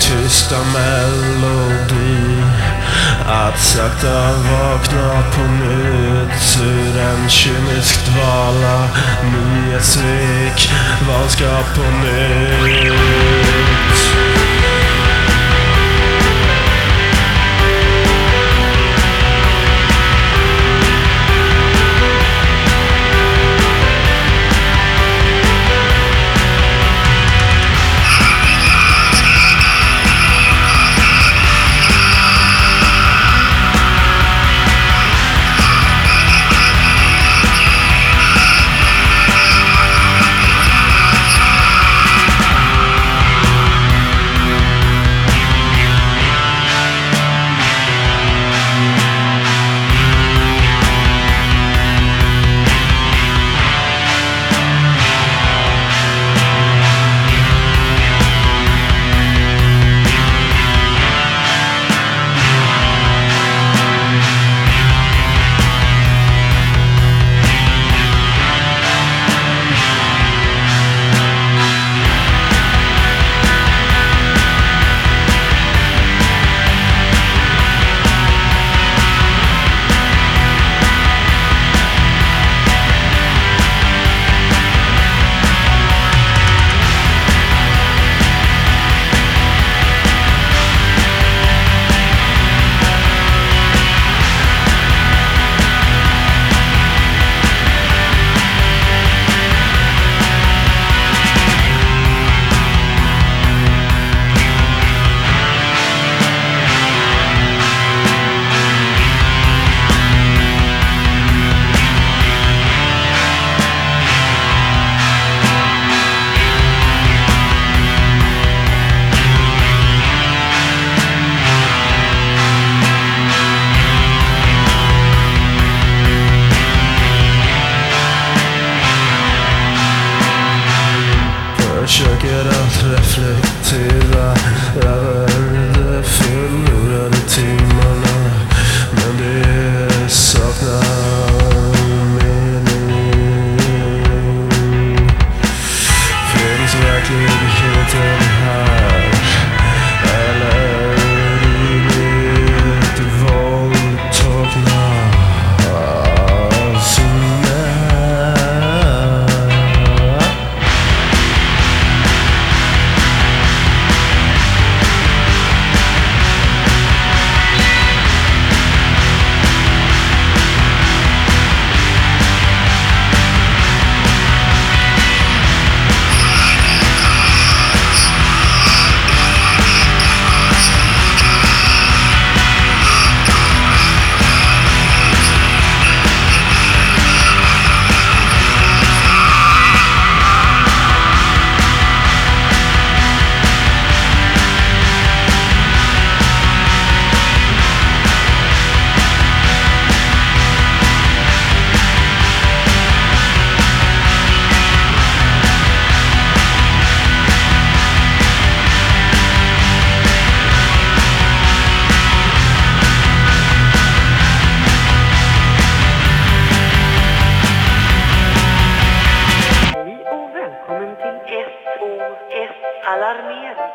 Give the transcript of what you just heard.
tysta melodi. Att sakta vakna på nytt ur en kynisk dvala Nyhetsrik, vanskap på nytt. Försöker att reflektera över det förlorade tid Alarmieri.